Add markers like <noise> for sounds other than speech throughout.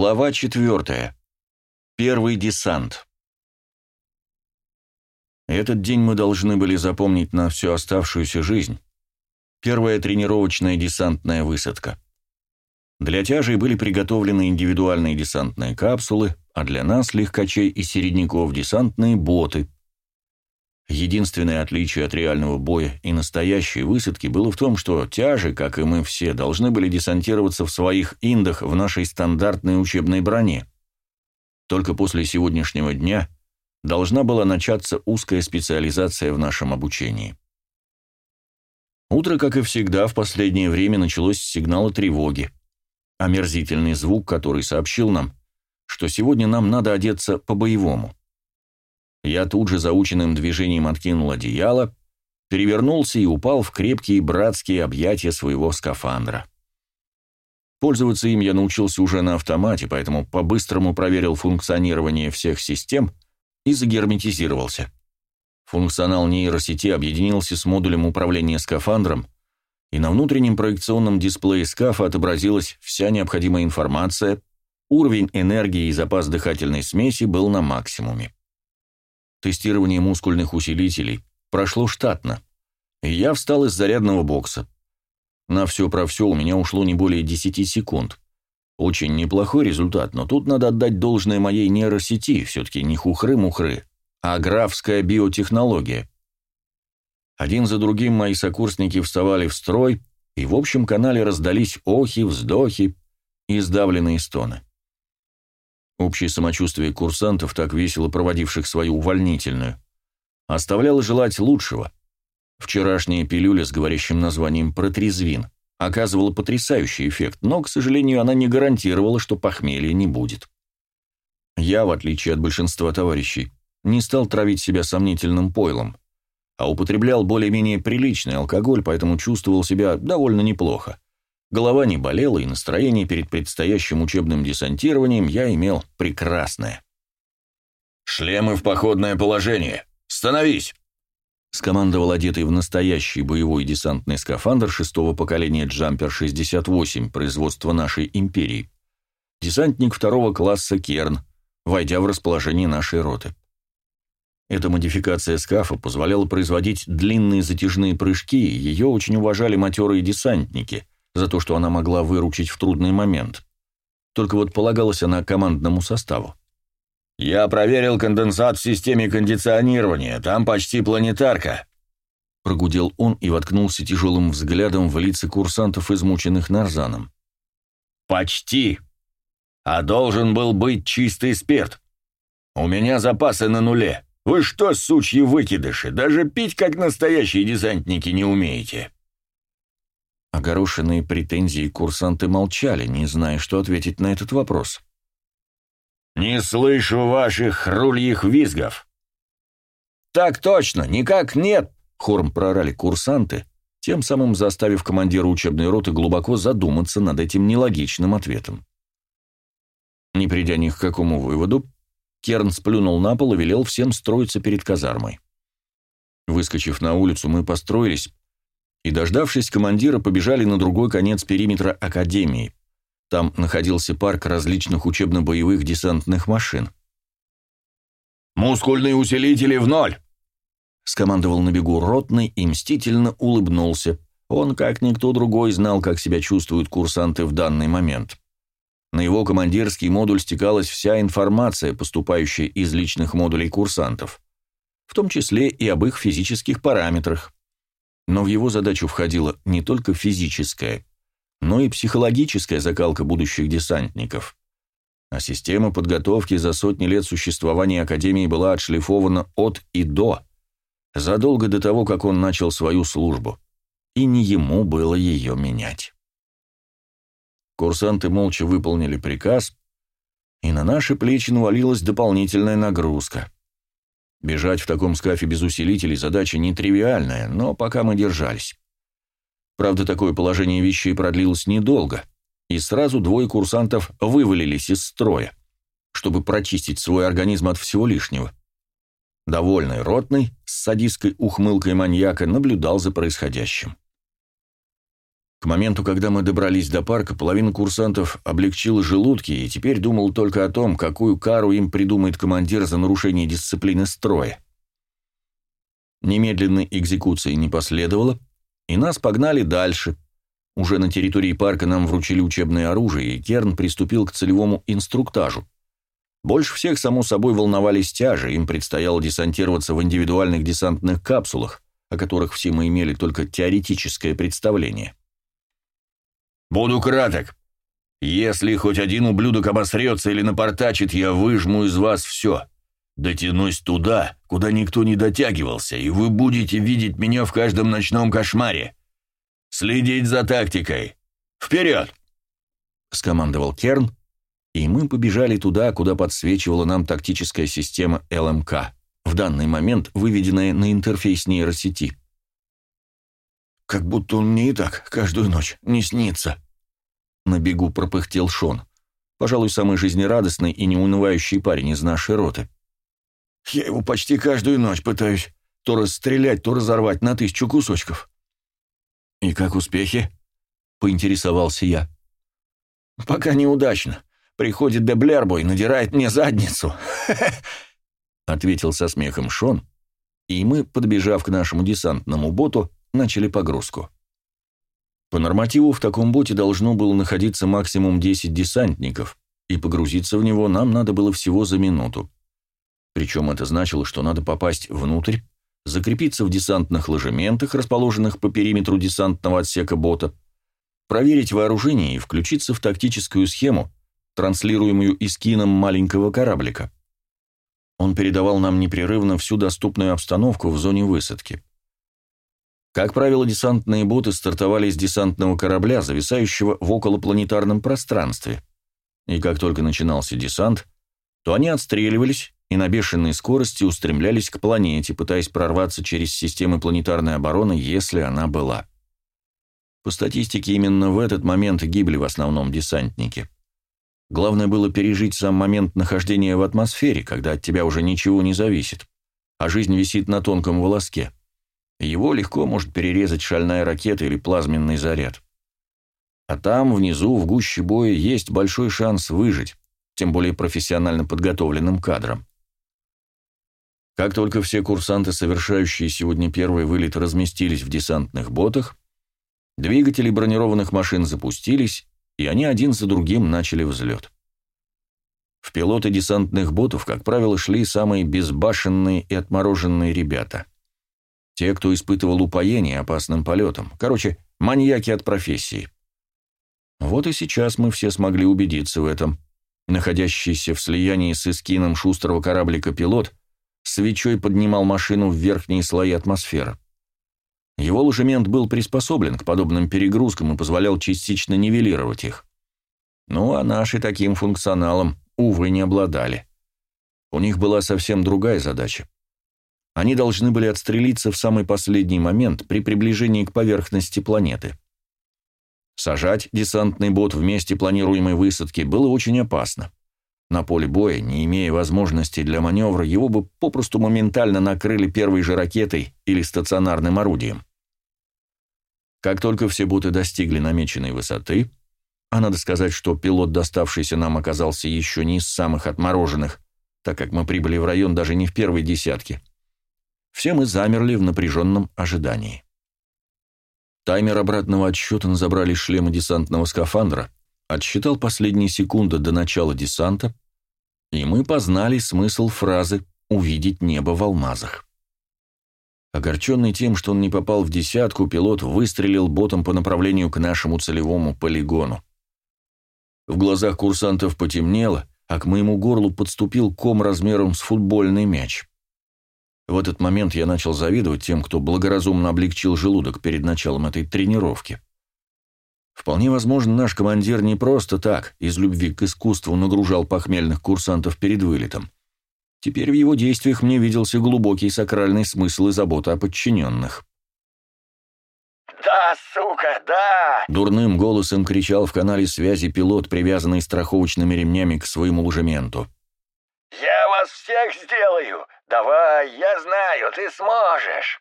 Глава четвертая. Первый десант. Этот день мы должны были запомнить на всю оставшуюся жизнь. Первая тренировочная десантная высадка. Для тяжей были приготовлены индивидуальные десантные капсулы, а для нас, легкачей и середняков, десантные боты. Единственное отличие от реального боя и настоящей высадки было в том, что тяжи, как и мы все, должны были десантироваться в своих индах в нашей стандартной учебной броне. Только после сегодняшнего дня – должна была начаться узкая специализация в нашем обучении. Утро, как и всегда, в последнее время началось с сигнала тревоги. Омерзительный звук, который сообщил нам, что сегодня нам надо одеться по-боевому. Я тут же заученным движением откинул одеяло, перевернулся и упал в крепкие братские объятия своего скафандра. Пользоваться им я научился уже на автомате, поэтому по-быстрому проверил функционирование всех систем — и загерметизировался. Функционал нейросети объединился с модулем управления скафандром, и на внутреннем проекционном дисплее скафа отобразилась вся необходимая информация, уровень энергии и запас дыхательной смеси был на максимуме. Тестирование мускульных усилителей прошло штатно, и я встал из зарядного бокса. На все про все у меня ушло не более 10 секунд. Очень неплохой результат, но тут надо отдать должное моей нейросети, все-таки не хухры-мухры, а графская биотехнология. Один за другим мои сокурсники вставали в строй, и в общем канале раздались охи, вздохи и сдавленные стоны. Общее самочувствие курсантов, так весело проводивших свою увольнительную, оставляло желать лучшего. Вчерашняя пилюля с говорящим названием «протрезвин» оказывала потрясающий эффект, но, к сожалению, она не гарантировала, что похмелья не будет. Я, в отличие от большинства товарищей, не стал травить себя сомнительным пойлом, а употреблял более-менее приличный алкоголь, поэтому чувствовал себя довольно неплохо. Голова не болела, и настроение перед предстоящим учебным десантированием я имел прекрасное. «Шлемы в походное положение! Становись!» скомандовал одетый в настоящий боевой десантный скафандр шестого поколения «Джампер-68» производства нашей империи. Десантник второго класса «Керн», войдя в расположение нашей роты. Эта модификация скафа позволяла производить длинные затяжные прыжки, и ее очень уважали матерые десантники за то, что она могла выручить в трудный момент. Только вот полагалась она командному составу. «Я проверил конденсат в системе кондиционирования, там почти планетарка», — прогудел он и воткнулся тяжелым взглядом в лица курсантов, измученных нарзаном. «Почти. А должен был быть чистый спирт. У меня запасы на нуле. Вы что, сучьи выкидыши, даже пить, как настоящие десантники, не умеете?» Огорошенные претензии курсанты молчали, не зная, что ответить на этот вопрос. «Не слышу ваших хрульих визгов!» «Так точно, никак нет!» — хором прорали курсанты, тем самым заставив командира учебной роты глубоко задуматься над этим нелогичным ответом. Не придя ни к какому выводу, Керн сплюнул на пол и велел всем строиться перед казармой. Выскочив на улицу, мы построились и, дождавшись командира, побежали на другой конец периметра Академии, там находился парк различных учебно-боевых десантных машин. «Мускульные усилители в ноль!» Скомандовал на бегу ротный и мстительно улыбнулся. Он, как никто другой, знал, как себя чувствуют курсанты в данный момент. На его командирский модуль стекалась вся информация, поступающая из личных модулей курсантов, в том числе и об их физических параметрах. Но в его задачу входила не только физическая, но и психологическая закалка будущих десантников. А система подготовки за сотни лет существования Академии была отшлифована от и до, задолго до того, как он начал свою службу, и не ему было ее менять. Курсанты молча выполнили приказ, и на наши плечи навалилась дополнительная нагрузка. Бежать в таком скафе без усилителей задача нетривиальная, но пока мы держались. Правда, такое положение вещей продлилось недолго, и сразу двое курсантов вывалились из строя, чтобы прочистить свой организм от всего лишнего. Довольный ротный, с садистской ухмылкой маньяка, наблюдал за происходящим. К моменту, когда мы добрались до парка, половина курсантов облегчила желудки и теперь думал только о том, какую кару им придумает командир за нарушение дисциплины строя. Немедленной экзекуции не последовало, и нас погнали дальше. Уже на территории парка нам вручили учебное оружие, и Керн приступил к целевому инструктажу. Больше всех, само собой, волновались тяжи, им предстояло десантироваться в индивидуальных десантных капсулах, о которых все мы имели только теоретическое представление. «Буду краток. Если хоть один ублюдок обосрется или напортачит, я выжму из вас все. Дотянусь туда, куда никто не дотягивался, и вы будете видеть меня в каждом ночном кошмаре. Следить за тактикой. Вперед!» — скомандовал Керн, и мы побежали туда, куда подсвечивала нам тактическая система ЛМК, в данный момент выведенная на интерфейс нейросети. «Как будто он мне и так каждую ночь не снится», — на бегу пропыхтел Шон, пожалуй, самый жизнерадостный и неунывающий парень из нашей роты. «Я его почти каждую ночь пытаюсь то расстрелять, то разорвать на тысячу кусочков». «И как успехи?» — поинтересовался я. «Пока неудачно. Приходит Деблербо надирает мне задницу», <laughs> — ответил со смехом Шон, и мы, подбежав к нашему десантному боту, начали погрузку. По нормативу в таком боте должно было находиться максимум 10 десантников, и погрузиться в него нам надо было всего за минуту. Причем это значило, что надо попасть внутрь, закрепиться в десантных ложементах, расположенных по периметру десантного отсека бота, проверить вооружение и включиться в тактическую схему, транслируемую искином маленького кораблика. Он передавал нам непрерывно всю доступную обстановку в зоне высадки. Как правило, десантные боты стартовали с десантного корабля, зависающего в околопланетарном пространстве. И как только начинался десант, то они отстреливались и на бешеной скорости устремлялись к планете, пытаясь прорваться через системы планетарной обороны, если она была. По статистике, именно в этот момент гибли в основном десантники. Главное было пережить сам момент нахождения в атмосфере, когда от тебя уже ничего не зависит, а жизнь висит на тонком волоске. Его легко может перерезать шальная ракета или плазменный заряд. А там, внизу, в гуще боя, есть большой шанс выжить, тем более профессионально подготовленным кадром. Как только все курсанты, совершающие сегодня первый вылет, разместились в десантных ботах, двигатели бронированных машин запустились, и они один за другим начали взлет. В пилоты десантных ботов, как правило, шли самые безбашенные и отмороженные ребята. Те, кто испытывал упоение опасным полетом. Короче, маньяки от профессии. Вот и сейчас мы все смогли убедиться в этом. Находящийся в слиянии с эскином шустрого кораблика пилот свечой поднимал машину в верхние слои атмосферы. Его ложемент был приспособлен к подобным перегрузкам и позволял частично нивелировать их. Ну, а наши таким функционалом, увы, не обладали. У них была совсем другая задача. Они должны были отстрелиться в самый последний момент при приближении к поверхности планеты. Сажать десантный бот в месте планируемой высадки было очень опасно. На поле боя, не имея возможности для маневра, его бы попросту моментально накрыли первой же ракетой или стационарным орудием. Как только все боты достигли намеченной высоты, а надо сказать, что пилот, доставшийся нам, оказался еще не из самых отмороженных, так как мы прибыли в район даже не в первой десятке, все мы замерли в напряженном ожидании. Таймер обратного отсчета забрали шлема десантного скафандра отсчитал последние секунды до начала десанта, и мы познали смысл фразы «увидеть небо в алмазах». Огорченный тем, что он не попал в десятку, пилот выстрелил ботом по направлению к нашему целевому полигону. В глазах курсантов потемнело, а к моему горлу подступил ком размером с футбольный мяч. В этот момент я начал завидовать тем, кто благоразумно облегчил желудок перед началом этой тренировки. Вполне возможно, наш командир не просто так, из любви к искусству, нагружал похмельных курсантов перед вылетом. Теперь в его действиях мне виделся глубокий сакральный смысл и забота о подчиненных. «Да, сука, да!» Дурным голосом кричал в канале связи пилот, привязанный страховочными ремнями к своему ложементу. «Я вас всех сделаю! Давай, я знаю, ты сможешь!»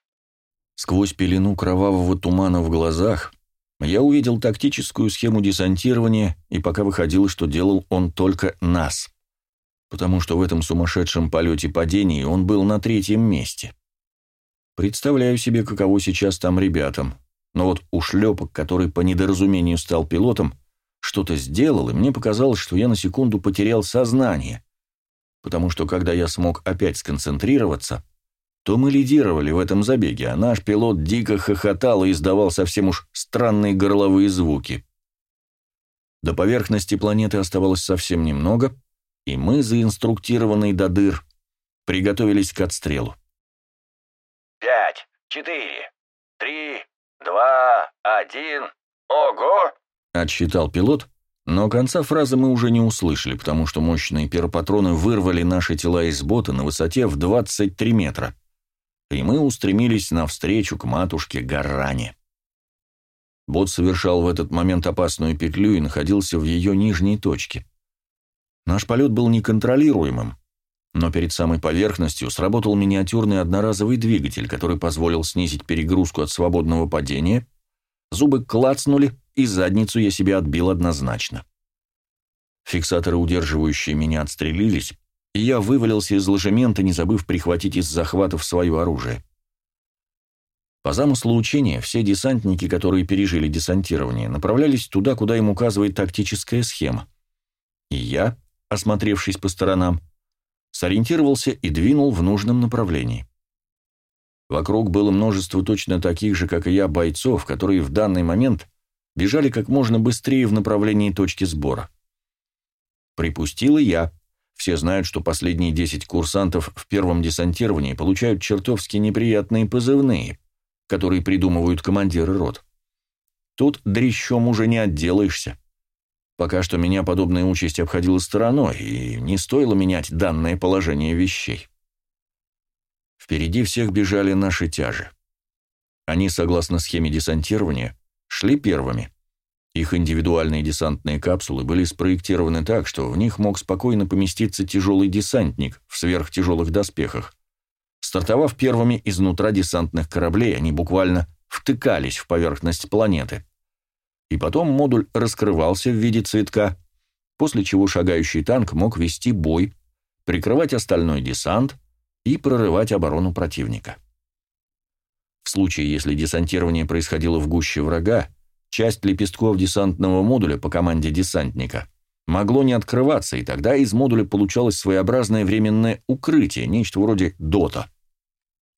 Сквозь пелену кровавого тумана в глазах Я увидел тактическую схему десантирования, и пока выходило, что делал он только нас, потому что в этом сумасшедшем полете падений он был на третьем месте. Представляю себе, каково сейчас там ребятам, но вот ушлепок, который по недоразумению стал пилотом, что-то сделал, и мне показалось, что я на секунду потерял сознание, потому что когда я смог опять сконцентрироваться, то мы лидировали в этом забеге, а наш пилот дико хохотал и издавал совсем уж странные горловые звуки. До поверхности планеты оставалось совсем немного, и мы, заинструктированные до дыр, приготовились к отстрелу. «Пять, четыре, три, два, один, ого!» — отсчитал пилот, но конца фразы мы уже не услышали, потому что мощные пиропатроны вырвали наши тела из бота на высоте в 23 метра и мы устремились навстречу к матушке Гаране. Бот совершал в этот момент опасную петлю и находился в ее нижней точке. Наш полет был неконтролируемым, но перед самой поверхностью сработал миниатюрный одноразовый двигатель, который позволил снизить перегрузку от свободного падения, зубы клацнули, и задницу я себе отбил однозначно. Фиксаторы, удерживающие меня, отстрелились, и я вывалился из ложемента, не забыв прихватить из захватов свое оружие. По замыслу учения, все десантники, которые пережили десантирование, направлялись туда, куда им указывает тактическая схема. И я, осмотревшись по сторонам, сориентировался и двинул в нужном направлении. Вокруг было множество точно таких же, как и я, бойцов, которые в данный момент бежали как можно быстрее в направлении точки сбора. Припустил и я, все знают, что последние 10 курсантов в первом десантировании получают чертовски неприятные позывные, которые придумывают командиры рот. Тут дрещом уже не отделаешься. Пока что меня подобная участь обходила стороной, и не стоило менять данное положение вещей. Впереди всех бежали наши тяжи. Они, согласно схеме десантирования, шли первыми – их индивидуальные десантные капсулы были спроектированы так, что в них мог спокойно поместиться тяжелый десантник в сверхтяжелых доспехах. Стартовав первыми изнутра десантных кораблей, они буквально втыкались в поверхность планеты. И потом модуль раскрывался в виде цветка, после чего шагающий танк мог вести бой, прикрывать остальной десант и прорывать оборону противника. В случае, если десантирование происходило в гуще врага, Часть лепестков десантного модуля по команде десантника могло не открываться, и тогда из модуля получалось своеобразное временное укрытие, нечто вроде ДОТа.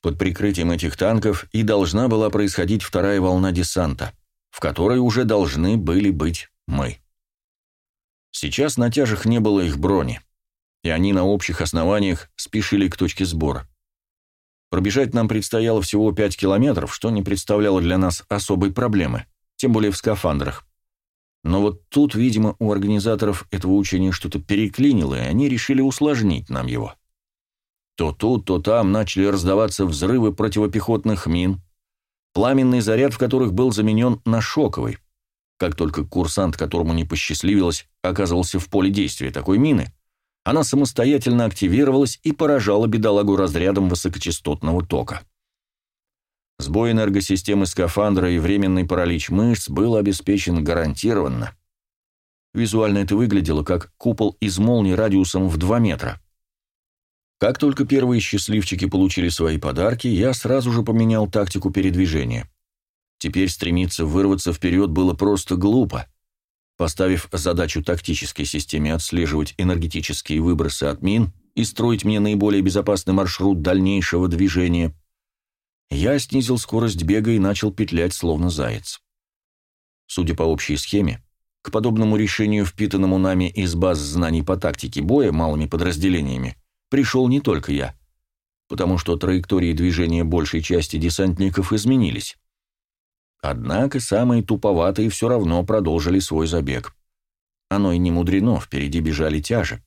Под прикрытием этих танков и должна была происходить вторая волна десанта, в которой уже должны были быть мы. Сейчас на тяжах не было их брони, и они на общих основаниях спешили к точке сбора. Пробежать нам предстояло всего 5 километров, что не представляло для нас особой проблемы тем более в скафандрах. Но вот тут, видимо, у организаторов этого учения что-то переклинило, и они решили усложнить нам его. То тут, то там начали раздаваться взрывы противопехотных мин, пламенный заряд в которых был заменен на шоковый. Как только курсант, которому не посчастливилось, оказывался в поле действия такой мины, она самостоятельно активировалась и поражала бедолагу разрядом высокочастотного тока. Сбой энергосистемы скафандра и временный паралич мышц был обеспечен гарантированно. Визуально это выглядело как купол из молний радиусом в 2 метра. Как только первые счастливчики получили свои подарки, я сразу же поменял тактику передвижения. Теперь стремиться вырваться вперед было просто глупо. Поставив задачу тактической системе отслеживать энергетические выбросы от мин и строить мне наиболее безопасный маршрут дальнейшего движения – я снизил скорость бега и начал петлять, словно заяц. Судя по общей схеме, к подобному решению, впитанному нами из баз знаний по тактике боя малыми подразделениями, пришел не только я, потому что траектории движения большей части десантников изменились. Однако самые туповатые все равно продолжили свой забег. Оно и не мудрено, впереди бежали тяжи.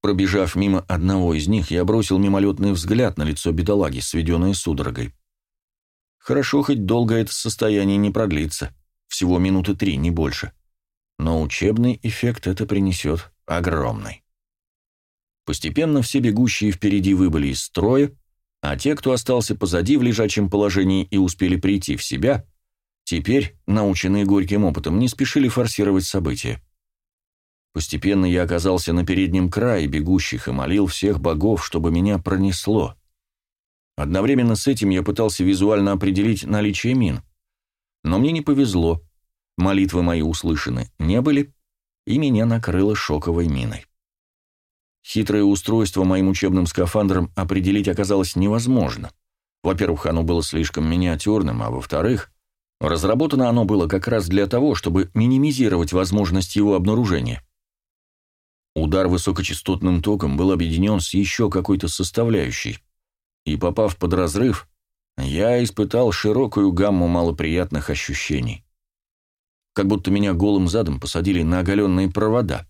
Пробежав мимо одного из них, я бросил мимолетный взгляд на лицо бедолаги, сведенное судорогой. Хорошо, хоть долго это состояние не продлится, всего минуты три, не больше. Но учебный эффект это принесет огромный. Постепенно все бегущие впереди выбыли из строя, а те, кто остался позади в лежачем положении и успели прийти в себя, Теперь, наученные горьким опытом, не спешили форсировать события. Постепенно я оказался на переднем крае бегущих и молил всех богов, чтобы меня пронесло. Одновременно с этим я пытался визуально определить наличие мин. Но мне не повезло. Молитвы мои услышаны не были, и меня накрыло шоковой миной. Хитрое устройство моим учебным скафандром определить оказалось невозможно. Во-первых, оно было слишком миниатюрным, а во-вторых, разработано оно было как раз для того, чтобы минимизировать возможность его обнаружения. Удар высокочастотным током был объединен с еще какой-то составляющей, и, попав под разрыв, я испытал широкую гамму малоприятных ощущений. Как будто меня голым задом посадили на оголенные провода,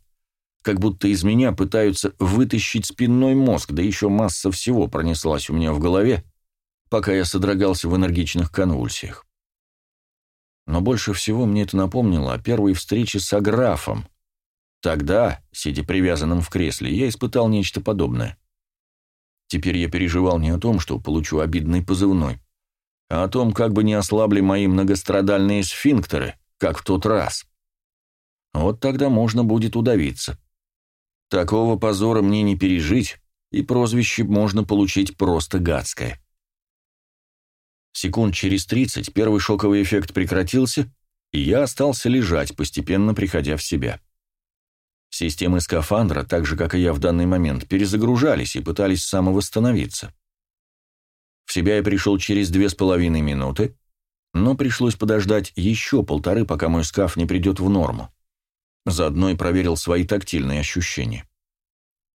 как будто из меня пытаются вытащить спинной мозг, да еще масса всего пронеслась у меня в голове, пока я содрогался в энергичных конвульсиях. Но больше всего мне это напомнило о первой встрече с Аграфом, Тогда, сидя привязанным в кресле, я испытал нечто подобное. Теперь я переживал не о том, что получу обидный позывной, а о том, как бы не ослабли мои многострадальные сфинктеры, как в тот раз. Вот тогда можно будет удавиться. Такого позора мне не пережить, и прозвище можно получить просто гадское. Секунд через тридцать первый шоковый эффект прекратился, и я остался лежать, постепенно приходя в себя. Системы скафандра, так же, как и я в данный момент, перезагружались и пытались самовосстановиться. В себя я пришел через две с половиной минуты, но пришлось подождать еще полторы, пока мой скаф не придет в норму. Заодно и проверил свои тактильные ощущения.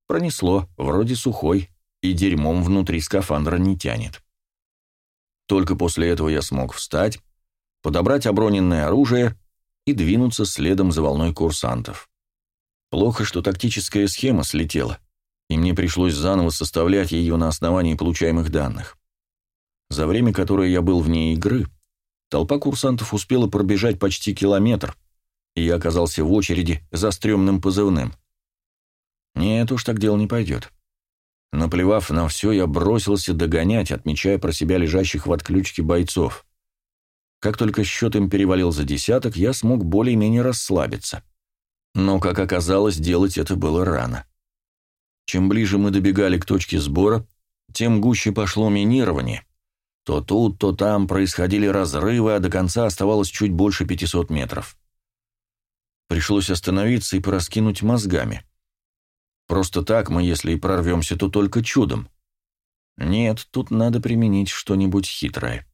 Пронесло, вроде сухой, и дерьмом внутри скафандра не тянет. Только после этого я смог встать, подобрать оброненное оружие и двинуться следом за волной курсантов. Плохо, что тактическая схема слетела, и мне пришлось заново составлять ее на основании получаемых данных. За время, которое я был вне игры, толпа курсантов успела пробежать почти километр, и я оказался в очереди за стрёмным позывным. Нет уж, так дело не пойдет. Наплевав на все, я бросился догонять, отмечая про себя лежащих в отключке бойцов. Как только счет им перевалил за десяток, я смог более-менее расслабиться. Но, как оказалось, делать это было рано. Чем ближе мы добегали к точке сбора, тем гуще пошло минирование. То тут, то там происходили разрывы, а до конца оставалось чуть больше 500 метров. Пришлось остановиться и пораскинуть мозгами. Просто так мы, если и прорвемся, то только чудом. Нет, тут надо применить что-нибудь хитрое.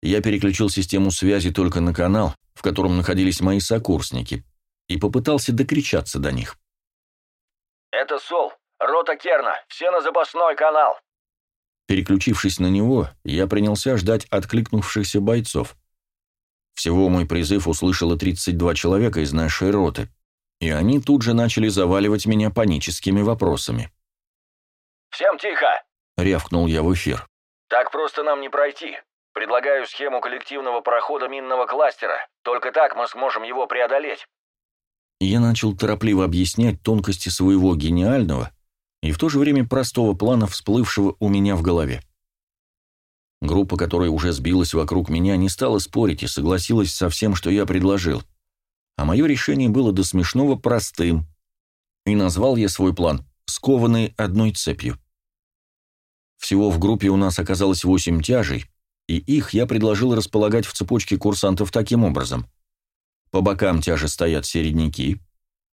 Я переключил систему связи только на канал, в котором находились мои сокурсники, и попытался докричаться до них. «Это Сол, рота Керна, все на запасной канал!» Переключившись на него, я принялся ждать откликнувшихся бойцов. Всего мой призыв услышало 32 человека из нашей роты, и они тут же начали заваливать меня паническими вопросами. «Всем тихо!» — рявкнул я в эфир. «Так просто нам не пройти. Предлагаю схему коллективного прохода минного кластера. Только так мы сможем его преодолеть я начал торопливо объяснять тонкости своего гениального и в то же время простого плана, всплывшего у меня в голове. Группа, которая уже сбилась вокруг меня, не стала спорить и согласилась со всем, что я предложил. А мое решение было до смешного простым, и назвал я свой план «скованный одной цепью». Всего в группе у нас оказалось восемь тяжей, и их я предложил располагать в цепочке курсантов таким образом – по бокам тяжи стоят середняки,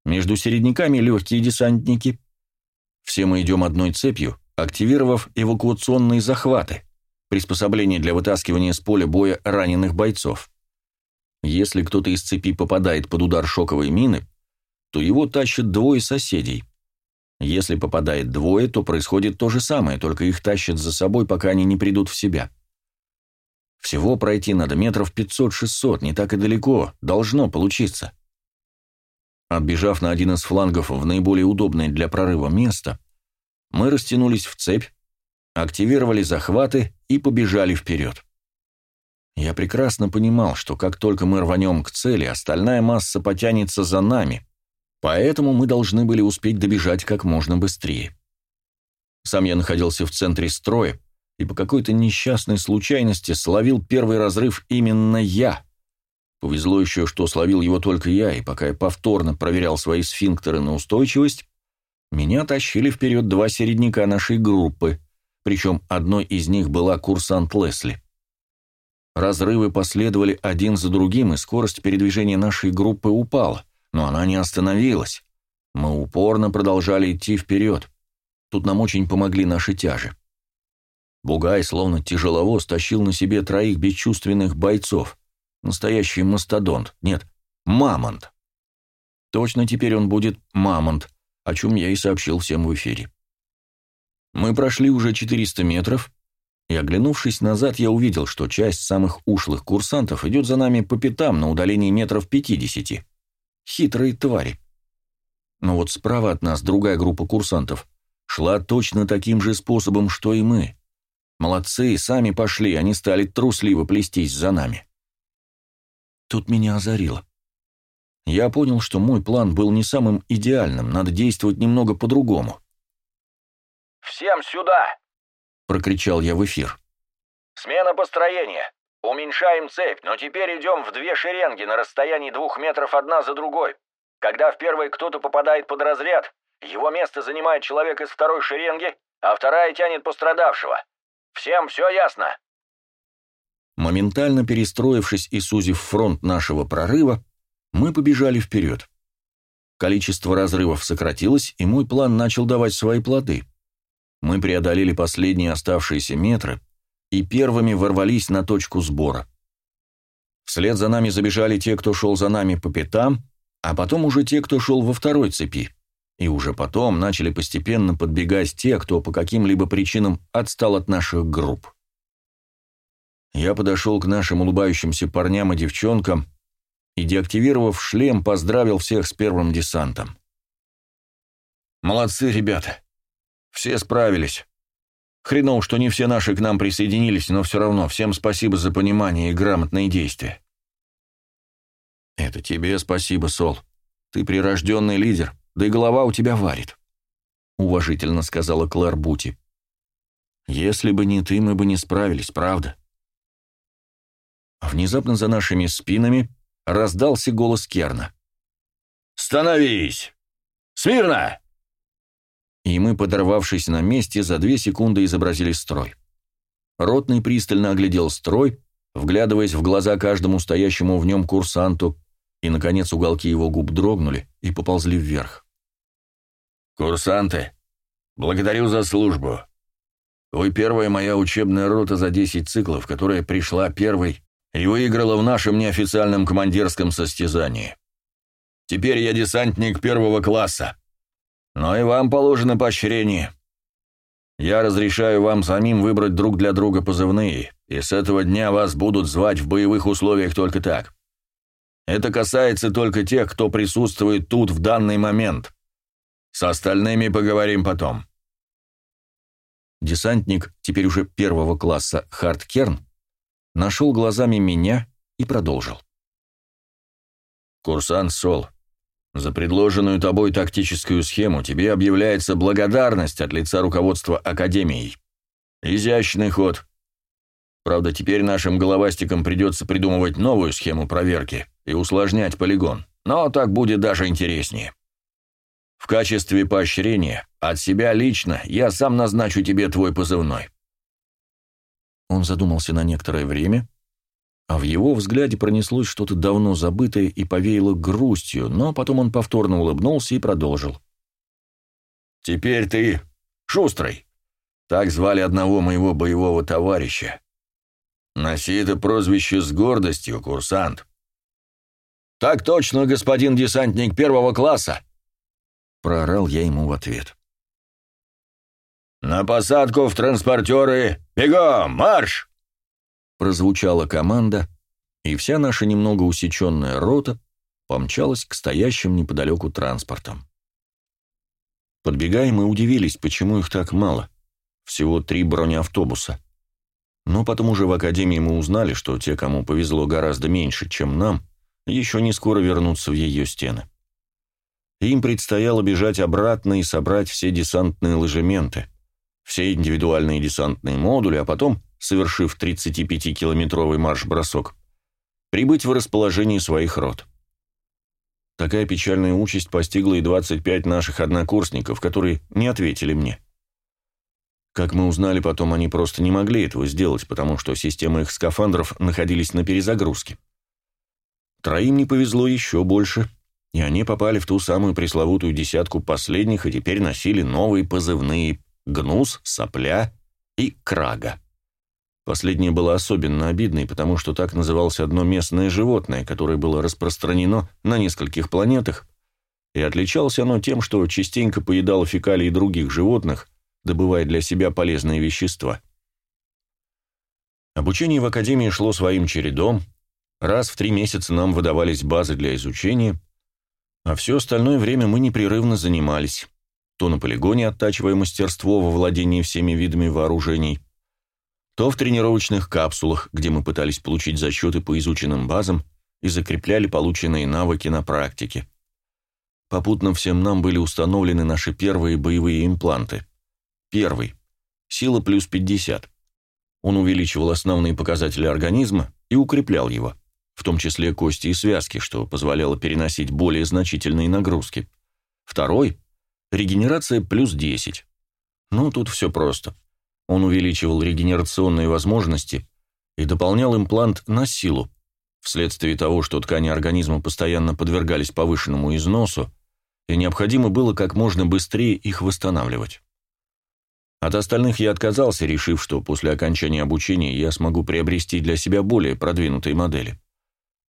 между середняками легкие десантники. Все мы идем одной цепью, активировав эвакуационные захваты, приспособление для вытаскивания с поля боя раненых бойцов. Если кто-то из цепи попадает под удар шоковой мины, то его тащат двое соседей. Если попадает двое, то происходит то же самое, только их тащат за собой, пока они не придут в себя. Всего пройти надо метров 500-600, не так и далеко, должно получиться. Отбежав на один из флангов в наиболее удобное для прорыва место, мы растянулись в цепь, активировали захваты и побежали вперед. Я прекрасно понимал, что как только мы рванем к цели, остальная масса потянется за нами, поэтому мы должны были успеть добежать как можно быстрее. Сам я находился в центре строя, и по какой-то несчастной случайности словил первый разрыв именно я. Повезло еще, что словил его только я, и пока я повторно проверял свои сфинктеры на устойчивость, меня тащили вперед два середняка нашей группы, причем одной из них была курсант Лесли. Разрывы последовали один за другим, и скорость передвижения нашей группы упала, но она не остановилась. Мы упорно продолжали идти вперед. Тут нам очень помогли наши тяжи. Бугай, словно тяжеловоз, тащил на себе троих бесчувственных бойцов. Настоящий мастодонт. Нет, мамонт. Точно теперь он будет мамонт, о чем я и сообщил всем в эфире. Мы прошли уже 400 метров, и, оглянувшись назад, я увидел, что часть самых ушлых курсантов идет за нами по пятам на удалении метров 50. Хитрые твари. Но вот справа от нас другая группа курсантов шла точно таким же способом, что и мы. Молодцы, сами пошли, они стали трусливо плестись за нами. Тут меня озарило. Я понял, что мой план был не самым идеальным, надо действовать немного по-другому. «Всем сюда!» — прокричал я в эфир. «Смена построения. Уменьшаем цепь, но теперь идем в две шеренги на расстоянии двух метров одна за другой. Когда в первой кто-то попадает под разряд, его место занимает человек из второй шеренги, а вторая тянет пострадавшего. Всем все ясно?» Моментально перестроившись и сузив фронт нашего прорыва, мы побежали вперед. Количество разрывов сократилось, и мой план начал давать свои плоды. Мы преодолели последние оставшиеся метры и первыми ворвались на точку сбора. Вслед за нами забежали те, кто шел за нами по пятам, а потом уже те, кто шел во второй цепи. И уже потом начали постепенно подбегать те, кто по каким-либо причинам отстал от наших групп. Я подошел к нашим улыбающимся парням и девчонкам и, деактивировав шлем, поздравил всех с первым десантом. «Молодцы, ребята! Все справились. Хреново, что не все наши к нам присоединились, но все равно всем спасибо за понимание и грамотные действия. Это тебе спасибо, Сол. Ты прирожденный лидер, да и голова у тебя варит. Уважительно сказала Клэр Бути. Если бы не ты, мы бы не справились, правда? Внезапно за нашими спинами раздался голос Керна. «Становись! Смирно!» И мы, подорвавшись на месте, за две секунды изобразили строй. Ротный пристально оглядел строй, вглядываясь в глаза каждому стоящему в нем курсанту, и, наконец, уголки его губ дрогнули и поползли вверх. «Курсанты, благодарю за службу. Вы первая моя учебная рота за 10 циклов, которая пришла первой и выиграла в нашем неофициальном командирском состязании. Теперь я десантник первого класса. Но и вам положено поощрение. Я разрешаю вам самим выбрать друг для друга позывные, и с этого дня вас будут звать в боевых условиях только так. Это касается только тех, кто присутствует тут в данный момент. С остальными поговорим потом. Десантник, теперь уже первого класса, Харт Керн, нашел глазами меня и продолжил. Курсант Сол, за предложенную тобой тактическую схему тебе объявляется благодарность от лица руководства Академией. Изящный ход. Правда, теперь нашим головастикам придется придумывать новую схему проверки и усложнять полигон, но так будет даже интереснее. В качестве поощрения от себя лично я сам назначу тебе твой позывной. Он задумался на некоторое время, а в его взгляде пронеслось что-то давно забытое и повеяло грустью, но потом он повторно улыбнулся и продолжил. «Теперь ты Шустрый. Так звали одного моего боевого товарища. Носи это прозвище с гордостью, курсант». «Так точно, господин десантник первого класса!» Проорал я ему в ответ. «На посадку в транспортеры! Бегом! Марш!» Прозвучала команда, и вся наша немного усеченная рота помчалась к стоящим неподалеку транспортам. Подбегаем и удивились, почему их так мало. Всего три бронеавтобуса. Но потом уже в академии мы узнали, что те, кому повезло гораздо меньше, чем нам, еще не скоро вернутся в ее стены. Им предстояло бежать обратно и собрать все десантные ложементы, все индивидуальные десантные модули, а потом, совершив 35-километровый марш-бросок, прибыть в расположение своих рот. Такая печальная участь постигла и 25 наших однокурсников, которые не ответили мне. Как мы узнали потом, они просто не могли этого сделать, потому что системы их скафандров находились на перезагрузке. Троим не повезло еще больше, и они попали в ту самую пресловутую десятку последних и теперь носили новые позывные «Гнус», «Сопля» и «Крага». Последнее было особенно обидной, потому что так называлось одно местное животное, которое было распространено на нескольких планетах, и отличалось оно тем, что частенько поедало фекалии других животных, добывая для себя полезные вещества. Обучение в Академии шло своим чередом, раз в три месяца нам выдавались базы для изучения, а все остальное время мы непрерывно занимались, то на полигоне оттачивая мастерство во владении всеми видами вооружений – то в тренировочных капсулах, где мы пытались получить зачеты по изученным базам и закрепляли полученные навыки на практике. Попутно всем нам были установлены наши первые боевые импланты. Первый. Сила плюс 50. Он увеличивал основные показатели организма и укреплял его, в том числе кости и связки, что позволяло переносить более значительные нагрузки. Второй. Регенерация плюс 10. Ну, тут все просто. Он увеличивал регенерационные возможности и дополнял имплант на силу, вследствие того, что ткани организма постоянно подвергались повышенному износу, и необходимо было как можно быстрее их восстанавливать. От остальных я отказался, решив, что после окончания обучения я смогу приобрести для себя более продвинутые модели.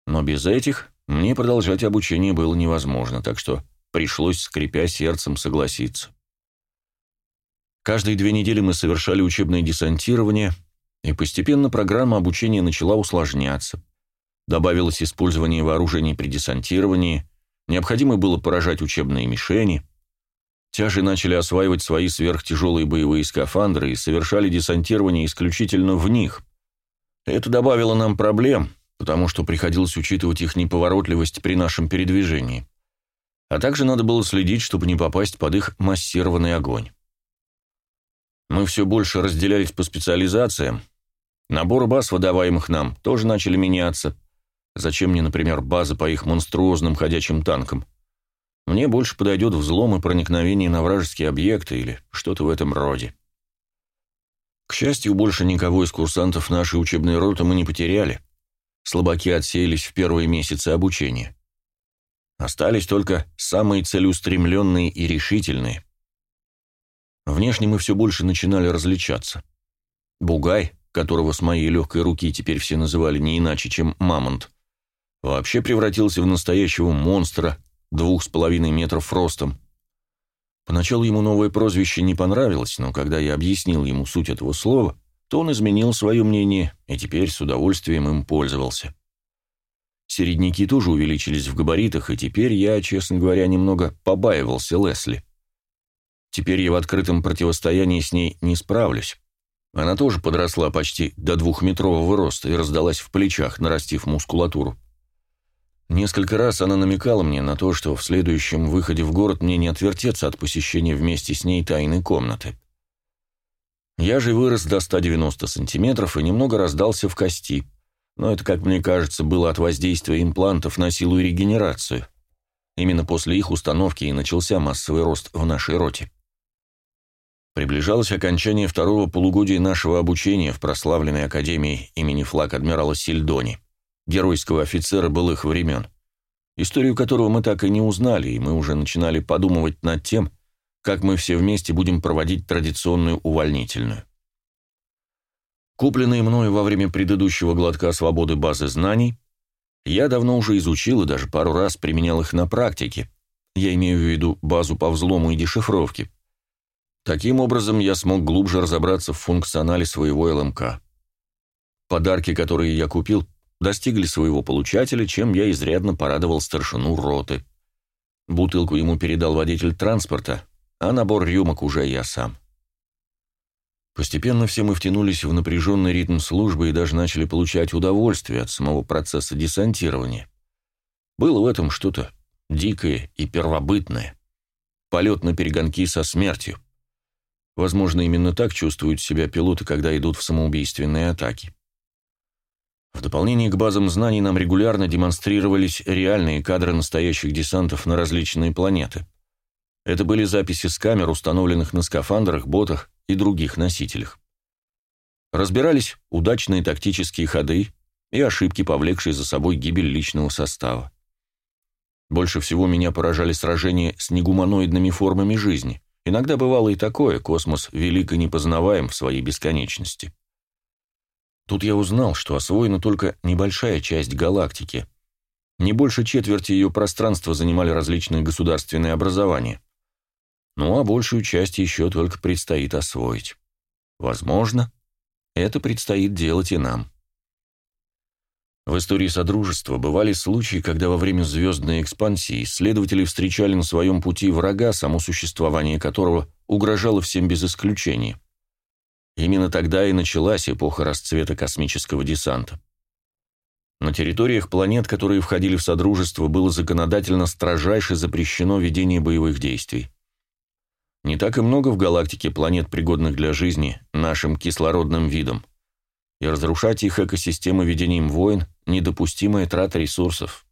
Но без этих мне продолжать обучение было невозможно, так что пришлось, скрипя сердцем, согласиться. Каждые две недели мы совершали учебное десантирование, и постепенно программа обучения начала усложняться. Добавилось использование вооружений при десантировании, необходимо было поражать учебные мишени. Тяжи начали осваивать свои сверхтяжелые боевые скафандры и совершали десантирование исключительно в них. Это добавило нам проблем, потому что приходилось учитывать их неповоротливость при нашем передвижении. А также надо было следить, чтобы не попасть под их массированный огонь. Мы все больше разделялись по специализациям. Набор баз, выдаваемых нам, тоже начали меняться. Зачем мне, например, база по их монструозным ходячим танкам? Мне больше подойдет взлом и проникновение на вражеские объекты или что-то в этом роде. К счастью, больше никого из курсантов нашей учебной роты мы не потеряли. Слабаки отсеялись в первые месяцы обучения. Остались только самые целеустремленные и решительные – Внешне мы все больше начинали различаться. Бугай, которого с моей легкой руки теперь все называли не иначе, чем Мамонт, вообще превратился в настоящего монстра двух с половиной метров ростом. Поначалу ему новое прозвище не понравилось, но когда я объяснил ему суть этого слова, то он изменил свое мнение и теперь с удовольствием им пользовался. Середняки тоже увеличились в габаритах, и теперь я, честно говоря, немного побаивался Лесли. Теперь я в открытом противостоянии с ней не справлюсь. Она тоже подросла почти до двухметрового роста и раздалась в плечах, нарастив мускулатуру. Несколько раз она намекала мне на то, что в следующем выходе в город мне не отвертеться от посещения вместе с ней тайной комнаты. Я же вырос до 190 сантиметров и немного раздался в кости, но это, как мне кажется, было от воздействия имплантов на силу и регенерацию. Именно после их установки и начался массовый рост в нашей роте. Приближалось окончание второго полугодия нашего обучения в прославленной академии имени флаг адмирала Сильдони, геройского офицера былых времен, историю которого мы так и не узнали, и мы уже начинали подумывать над тем, как мы все вместе будем проводить традиционную увольнительную. Купленные мною во время предыдущего глотка свободы базы знаний, я давно уже изучил и даже пару раз применял их на практике, я имею в виду базу по взлому и дешифровке, Таким образом, я смог глубже разобраться в функционале своего ЛМК. Подарки, которые я купил, достигли своего получателя, чем я изрядно порадовал старшину роты. Бутылку ему передал водитель транспорта, а набор рюмок уже я сам. Постепенно все мы втянулись в напряженный ритм службы и даже начали получать удовольствие от самого процесса десантирования. Было в этом что-то дикое и первобытное. Полет на перегонки со смертью. Возможно, именно так чувствуют себя пилоты, когда идут в самоубийственные атаки. В дополнение к базам знаний нам регулярно демонстрировались реальные кадры настоящих десантов на различные планеты. Это были записи с камер, установленных на скафандрах, ботах и других носителях. Разбирались удачные тактические ходы и ошибки, повлекшие за собой гибель личного состава. Больше всего меня поражали сражения с негуманоидными формами жизни. Иногда бывало и такое, космос велик и непознаваем в своей бесконечности. Тут я узнал, что освоена только небольшая часть галактики. Не больше четверти ее пространства занимали различные государственные образования. Ну а большую часть еще только предстоит освоить. Возможно, это предстоит делать и нам. В истории Содружества бывали случаи, когда во время звездной экспансии исследователи встречали на своем пути врага, само существование которого угрожало всем без исключения. Именно тогда и началась эпоха расцвета космического десанта. На территориях планет, которые входили в Содружество, было законодательно строжайше запрещено ведение боевых действий. Не так и много в галактике планет, пригодных для жизни нашим кислородным видом и разрушать их экосистемы ведением войн – недопустимая трата ресурсов.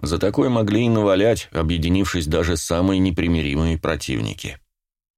За такое могли и навалять, объединившись даже самые непримиримые противники.